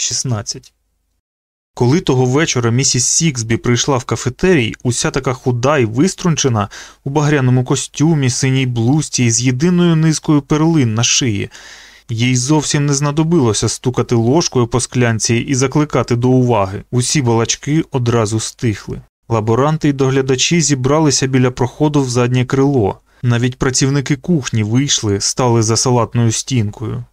16. Коли того вечора місіс Сіксбі прийшла в кафетерій, уся така худа і виструнчена у багряному костюмі, синій блузці і з єдиною низкою перлин на шиї, їй зовсім не знадобилося стукати ложкою по склянці і закликати до уваги. Усі балачки одразу стихли. Лаборанти й доглядачі зібралися біля проходу в заднє крило. Навіть працівники кухні вийшли, стали за салатною стінкою.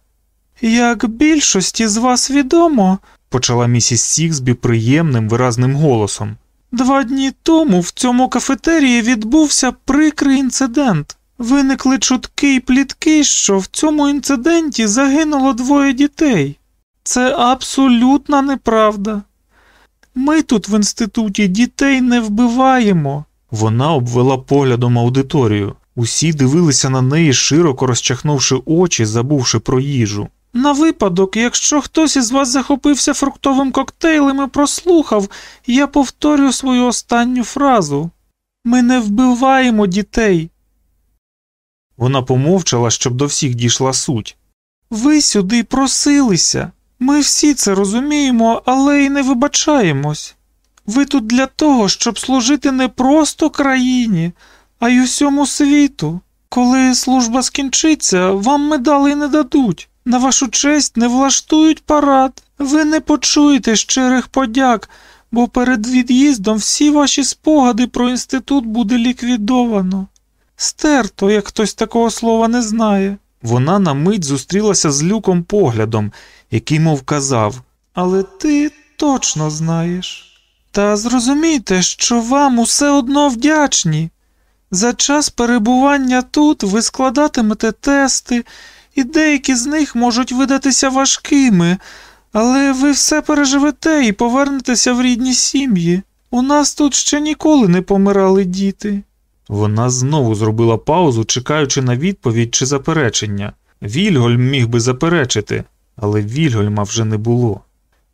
Як більшості з вас відомо, почала місіс Сіксбі приємним виразним голосом. Два дні тому в цьому кафетерії відбувся прикрий інцидент. Виникли чутки й плітки, що в цьому інциденті загинуло двоє дітей. Це абсолютна неправда. Ми тут в інституті дітей не вбиваємо. Вона обвела поглядом аудиторію. Усі дивилися на неї, широко розчахнувши очі, забувши про їжу. На випадок, якщо хтось із вас захопився фруктовим коктейлем і прослухав, я повторю свою останню фразу ми не вбиваємо дітей. Вона помовчала, щоб до всіх дійшла суть. Ви сюди просилися. Ми всі це розуміємо, але й не вибачаємось. Ви тут для того, щоб служити не просто країні, а й усьому світу. Коли служба скінчиться, вам медали не дадуть. На вашу честь не влаштують парад, ви не почуєте щирих подяк, бо перед від'їздом всі ваші спогади про інститут буде ліквідовано. Стерто, як хтось такого слова не знає. Вона на мить зустрілася з люком поглядом, який мов казав Але ти точно знаєш. Та зрозумійте, що вам усе одно вдячні. За час перебування тут ви складатимете тести і деякі з них можуть видатися важкими, але ви все переживете і повернетеся в рідні сім'ї. У нас тут ще ніколи не помирали діти. Вона знову зробила паузу, чекаючи на відповідь чи заперечення. Вільгольм міг би заперечити, але Вільгольма вже не було.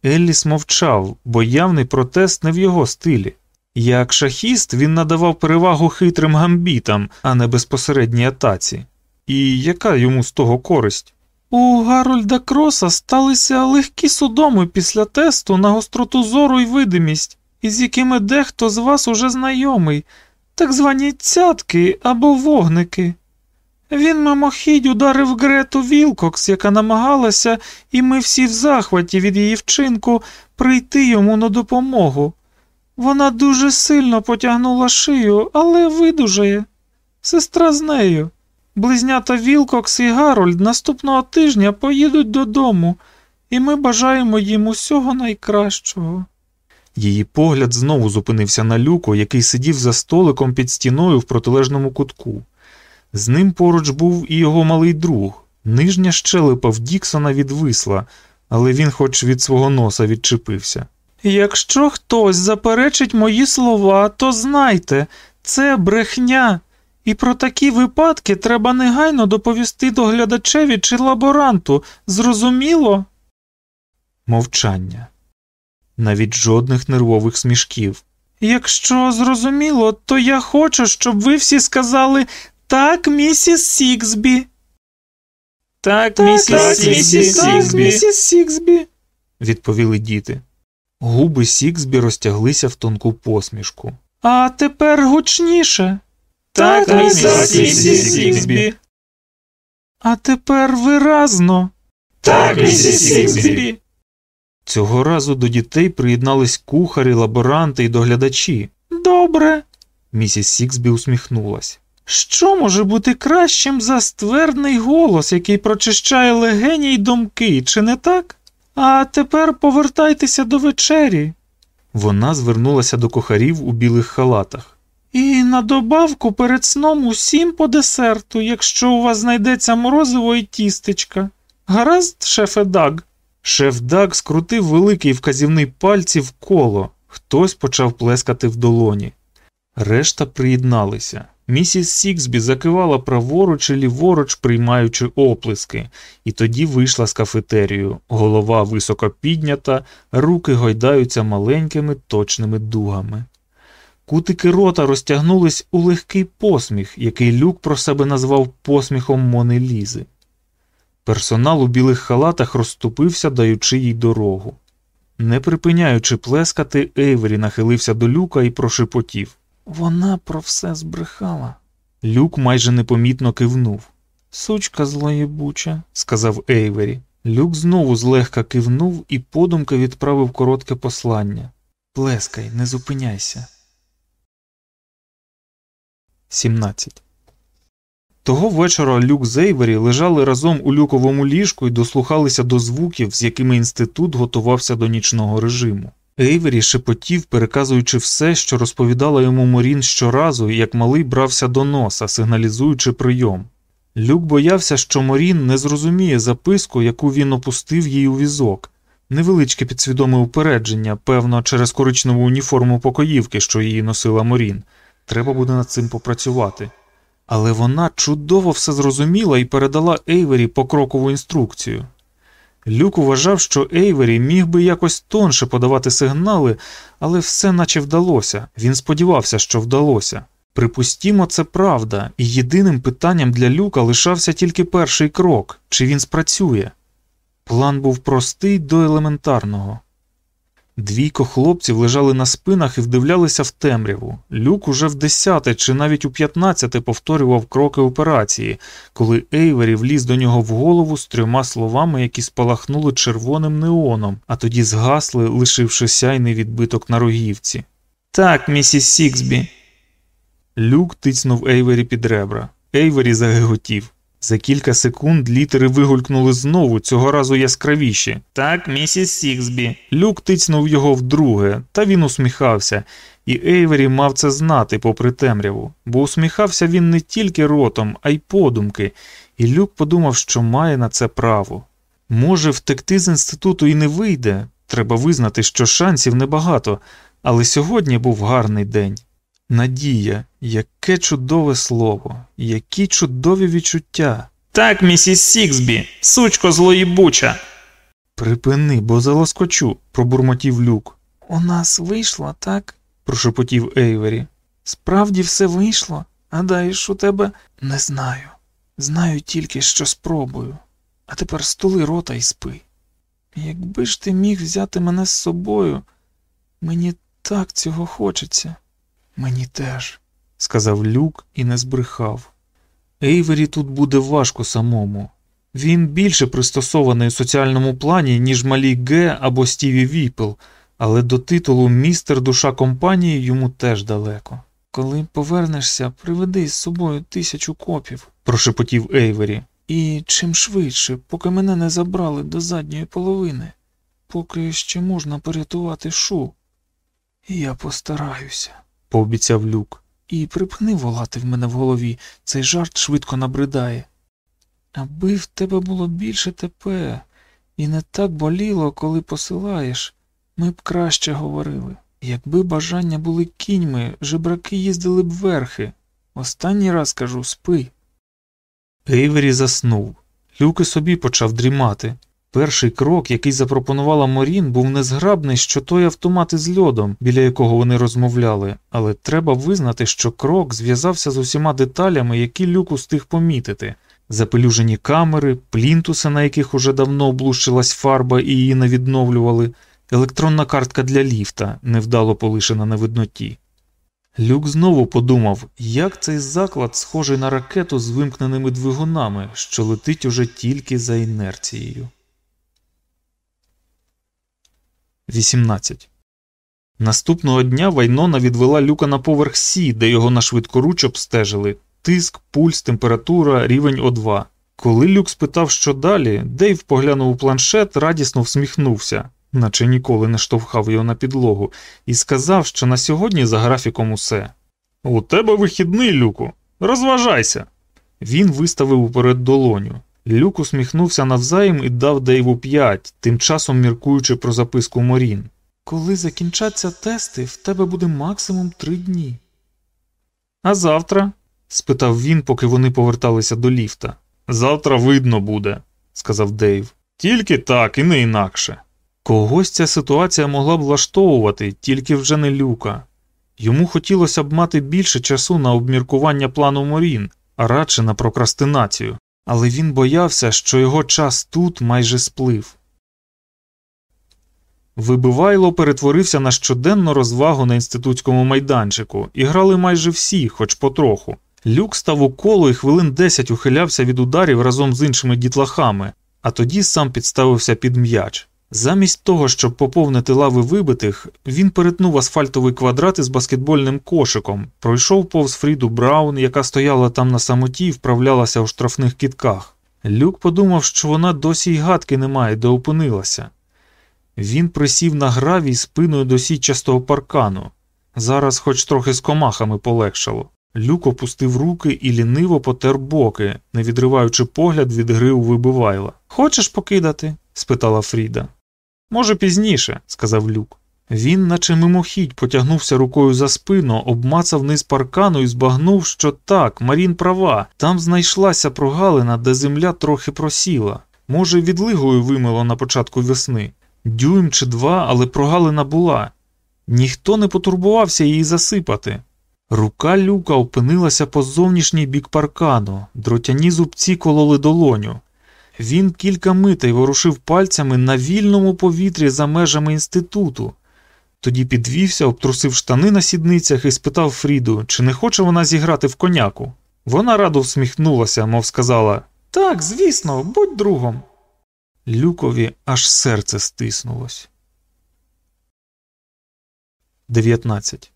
Елліс мовчав, бо явний протест не в його стилі. Як шахіст він надавав перевагу хитрим гамбітам, а не безпосередній атаці. І яка йому з того користь? У Гарольда Кроса сталися легкі судоми після тесту на гостроту зору і видимість, із якими дехто з вас уже знайомий, так звані цятки або вогники. Він мимохідь ударив Грету Вілкокс, яка намагалася, і ми всі в захваті від її вчинку прийти йому на допомогу. Вона дуже сильно потягнула шию, але видужає. Сестра з нею. Близнята Вілкокс і Гарольд наступного тижня поїдуть додому, і ми бажаємо їм усього найкращого. Її погляд знову зупинився на люку, який сидів за столиком під стіною в протилежному кутку. З ним поруч був і його малий друг. Нижня щелепа в Діксона відвисла, але він хоч від свого носа відчепився. Якщо хтось заперечить мої слова, то знайте, це брехня. І про такі випадки треба негайно доповісти доглядачеві чи лаборанту. Зрозуміло? Мовчання. Навіть жодних нервових смішків. Якщо зрозуміло, то я хочу, щоб ви всі сказали так, місіс Сіксбі. Так, місіс, Сіксбі, відповіли діти. Губи Сіксбі розтяглися в тонку посмішку. А тепер гучніше. Так, так місіс Сіксбі. А тепер виразно. Так, місіс Сіксбі. Цього разу до дітей приєднались кухарі, лаборанти і доглядачі. Добре. Місіс Сіксбі усміхнулась. Що може бути кращим за ствердний голос, який прочищає легені й думки, чи не так? А тепер повертайтеся до вечері. Вона звернулася до кухарів у білих халатах. І на добавку перед сном усім по десерту, якщо у вас знайдеться морозиво і тістечка. Гаразд, шефе Даг. Шеф Даг скрутив великий вказівний пальці в коло. Хтось почав плескати в долоні. Решта приєдналися. Місіс Сіксбі закивала праворуч і ліворуч, приймаючи оплески, і тоді вийшла з кафетерію. Голова високо піднята, руки гойдаються маленькими точними дугами. Кутики рота розтягнулись у легкий посміх, який люк про себе назвав посміхом Мони Лізи. Персонал у білих халатах розступився, даючи їй дорогу. Не припиняючи плескати, Ейвері нахилився до люка і прошепотів. Вона про все збрехала. Люк майже непомітно кивнув. Сучка злоєбуча, сказав Ейвері. Люк знову злегка кивнув і подумки відправив коротке послання. Плескай, не зупиняйся. 17. Того вечора Люк з Ейвері лежали разом у Люковому ліжку і дослухалися до звуків, з якими інститут готувався до нічного режиму. Ейвері шепотів, переказуючи все, що розповідала йому Морін щоразу, як малий брався до носа, сигналізуючи прийом. Люк боявся, що Морін не зрозуміє записку, яку він опустив їй у візок. Невеличке підсвідоме упередження, певно, через коричневу уніформу покоївки, що її носила Морін. Треба буде над цим попрацювати. Але вона чудово все зрозуміла і передала Ейвері покрокову інструкцію. Люк вважав, що Ейвері міг би якось тонше подавати сигнали, але все наче вдалося. Він сподівався, що вдалося. Припустімо, це правда, і єдиним питанням для Люка лишався тільки перший крок чи він спрацює. План був простий до елементарного. Двійко хлопців лежали на спинах і вдивлялися в темряву. Люк уже в десяте чи навіть у п'ятнадцяте повторював кроки операції, коли Ейвері вліз до нього в голову з трьома словами, які спалахнули червоним неоном, а тоді згасли, лишивши сяйний відбиток на рогівці. Так, місіс Сіксбі. Люк тицнув Ейвері під ребра. Ейвері загиготів. За кілька секунд літери вигулькнули знову, цього разу яскравіші. Так, місіс Сіксбі. Люк тицнув його вдруге, та він усміхався, і Ейвері мав це знати, попри темряву, бо усміхався він не тільки ротом, а й подумки, і Люк подумав, що має на це право. Може, втекти з інституту і не вийде. Треба визнати, що шансів небагато, але сьогодні був гарний день. Надія, яке чудове слово, які чудові відчуття. Так, місіс Сіксбі, сучко злоїбуча. Припини, бо залоскочу, пробурмотів люк. У нас вийшло, так? прошепотів Ейвері. Справді все вийшло? Гадаєш, у тебе не знаю. Знаю тільки, що спробую. А тепер стули рота і спи. Якби ж ти міг взяти мене з собою, мені так цього хочеться. Мені теж, сказав Люк і не збрехав. Ейвері тут буде важко самому. Він більше пристосований у соціальному плані, ніж малі Г або Стіві Віпл, але до титулу містер душа компанії йому теж далеко. Коли повернешся, приведи з собою тисячу копів, прошепотів Ейвері. І чим швидше, поки мене не забрали до задньої половини, поки ще можна порятувати шу. Я постараюся пообіцяв люк. І припни волати в мене в голові, цей жарт швидко набридає. Аби в тебе було більше ТП, і не так боліло, коли посилаєш, ми б краще говорили. Якби бажання були кіньми, жебраки їздили б верхи. Останній раз кажу спи. Ейвері заснув. Люк і собі почав дрімати. Перший крок, який запропонувала Морін, був незграбний, що той автомат із льодом, біля якого вони розмовляли, але треба визнати, що крок зв'язався з усіма деталями, які люк устиг помітити. Запелюжені камери, плінтуси, на яких уже давно облущилась фарба і її не відновлювали, електронна картка для ліфта, невдало полишена на видноті. Люк знову подумав, як цей заклад схожий на ракету з вимкненими двигунами, що летить уже тільки за інерцією. 18. Наступного дня Вайнона відвела люка на поверх Сі, де його на швидкоруч обстежили тиск, пульс, температура, рівень О2. Коли люк спитав, що далі, Дейв поглянув у планшет, радісно всміхнувся, наче ніколи не штовхав його на підлогу, і сказав, що на сьогодні за графіком усе. У тебе вихідний, люку, розважайся. Він виставив уперед долоню. Люк усміхнувся навзаєм і дав Дейву п'ять, тим часом міркуючи про записку Морін. Коли закінчаться тести, в тебе буде максимум три дні. А завтра? спитав він, поки вони поверталися до ліфта. Завтра видно буде, сказав Дейв. Тільки так і не інакше. Когось ця ситуація могла б влаштовувати, тільки вже не люка. Йому хотілося б мати більше часу на обміркування плану Морін, а радше на прокрастинацію але він боявся, що його час тут майже сплив. Вибивайло перетворився на щоденну розвагу на інститутському майданчику, і грали майже всі, хоч потроху. Люк став у коло і хвилин десять ухилявся від ударів разом з іншими дітлахами, а тоді сам підставився під м'яч. Замість того, щоб поповнити лави вибитих, він перетнув асфальтовий квадрат із баскетбольним кошиком, пройшов повз Фріду Браун, яка стояла там на самоті і вправлялася у штрафних кітках. Люк подумав, що вона досі й гадки не має, де опинилася. Він присів на гравій спиною до сітчастого паркану. Зараз хоч трохи з комахами полегшало. Люк опустив руки і ліниво потер боки, не відриваючи погляд від гри у вибивайла. Хочеш покидати? спитала Фріда. Може, пізніше, сказав Люк. Він, наче мимохідь, потягнувся рукою за спину, обмацав низ паркану і збагнув, що так, Марін права, там знайшлася прогалина, де земля трохи просіла. Може, відлигою вимило на початку весни. Дюйм чи два, але прогалина була. Ніхто не потурбувався її засипати. Рука люка опинилася по зовнішній бік паркану, дротяні зубці кололи долоню. Він кілька митей ворушив пальцями на вільному повітрі за межами інституту. Тоді підвівся, обтрусив штани на сідницях і спитав Фріду, чи не хоче вона зіграти в коняку. Вона радо всміхнулася, мов сказала Так, звісно, будь другом. Люкові аж серце стиснулось. 19.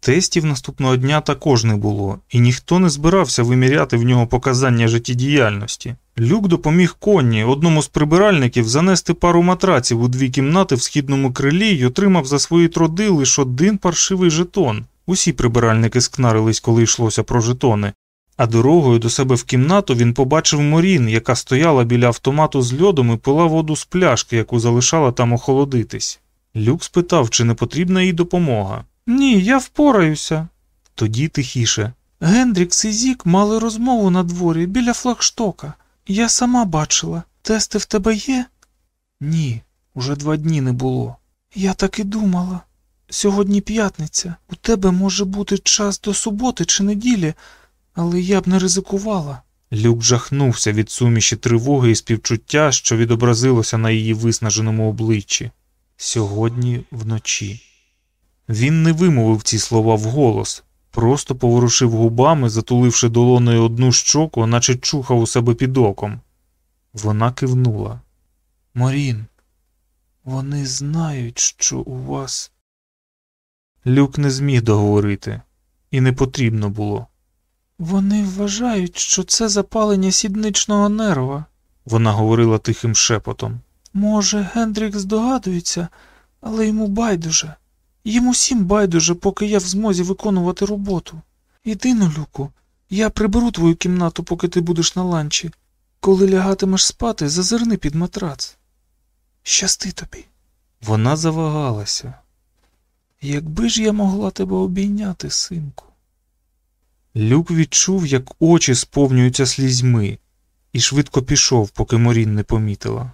Тестів наступного дня також не було, і ніхто не збирався виміряти в нього показання життєдіяльності. Люк допоміг конні, одному з прибиральників, занести пару матраців у дві кімнати в східному крилі й отримав за свої труди лише один паршивий жетон. Усі прибиральники скнарились, коли йшлося про жетони. А дорогою до себе в кімнату він побачив Морін, яка стояла біля автомату з льодом і пила воду з пляшки, яку залишала там охолодитись. Люк спитав, чи не потрібна їй допомога. Ні, я впораюся. Тоді тихіше. Гендрікс і Зік мали розмову на дворі біля флагштока. Я сама бачила. Тести в тебе є? Ні, уже два дні не було. Я так і думала. Сьогодні п'ятниця. У тебе може бути час до суботи чи неділі, але я б не ризикувала. Люк жахнувся від суміші тривоги і співчуття, що відобразилося на її виснаженому обличчі. Сьогодні вночі. Він не вимовив ці слова вголос, просто поворушив губами, затуливши долоною одну щоку, наче чухав у себе під оком. Вона кивнула. Морін, вони знають, що у вас. Люк не зміг договорити, і не потрібно було. Вони вважають, що це запалення сідничного нерва, вона говорила тихим шепотом. Може, Гендрік здогадується, але йому байдуже. Їм усім байдуже, поки я в змозі виконувати роботу. Іди ну, Люку, я приберу твою кімнату, поки ти будеш на ланчі. Коли лягатимеш спати, зазирни під матрац. Щасти тобі. Вона завагалася. Якби ж я могла тебе обійняти, синку. Люк відчув, як очі сповнюються слізьми, і швидко пішов, поки Морін не помітила.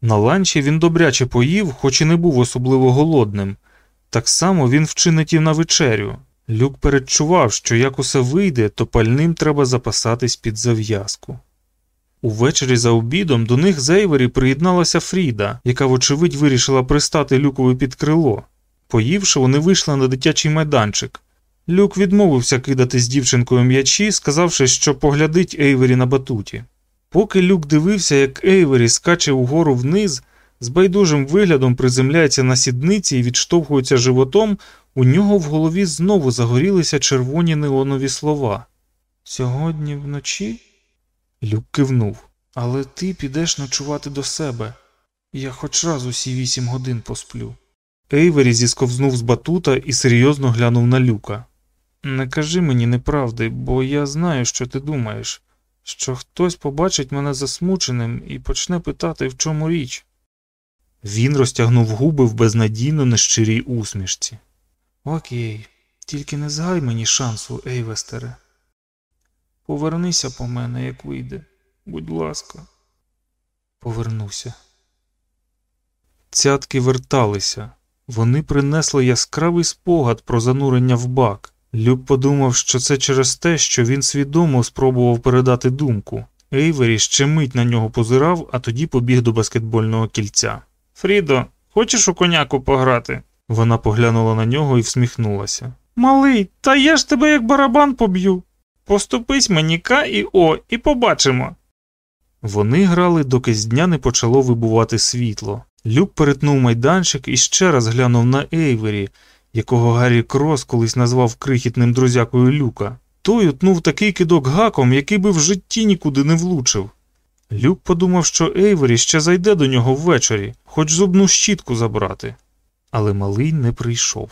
На ланчі він добряче поїв, хоч і не був особливо голодним. Так само він вчинить і на вечерю. Люк передчував, що як усе вийде, то пальним треба запасатись під зав'язку. Увечері за обідом до них з Ейвері приєдналася Фріда, яка, вочевидь, вирішила пристати Люкові під крило. Поївши, вони вийшли на дитячий майданчик. Люк відмовився кидати з дівчинкою м'ячі, сказавши, що поглядить Ейвері на батуті. Поки Люк дивився, як Ейвері скаче угору вниз, з байдужим виглядом приземляється на сідниці і відштовхується животом, у нього в голові знову загорілися червоні неонові слова. Сьогодні вночі? Люк кивнув. Але ти підеш ночувати до себе. Я хоч раз усі вісім годин посплю. Ейвері зісковзнув з батута і серйозно глянув на люка. Не кажи мені неправди, бо я знаю, що ти думаєш, що хтось побачить мене засмученим і почне питати, в чому річ. Він розтягнув губи в безнадійно нещирій усмішці. Окей, тільки не згай мені шансу, Ейвестере. Повернися по мене, як вийде, будь ласка, повернуся. Цятки верталися, вони принесли яскравий спогад про занурення в бак. Люк подумав, що це через те, що він свідомо спробував передати думку. Ейвері ще мить на нього позирав, а тоді побіг до баскетбольного кільця. Фрідо, хочеш у коняку пограти? Вона поглянула на нього і всміхнулася. Малий, та я ж тебе як барабан поб'ю. Поступись мені К і О, і побачимо. Вони грали, доки з дня не почало вибувати світло. Люк перетнув майданчик і ще раз глянув на Ейвері, якого Гаррі Крос колись назвав крихітним друзякою Люка. Той утнув такий кидок гаком, який би в житті нікуди не влучив. Люк подумав, що Ейвері ще зайде до нього ввечері, хоч зубну щітку забрати. Але малий не прийшов.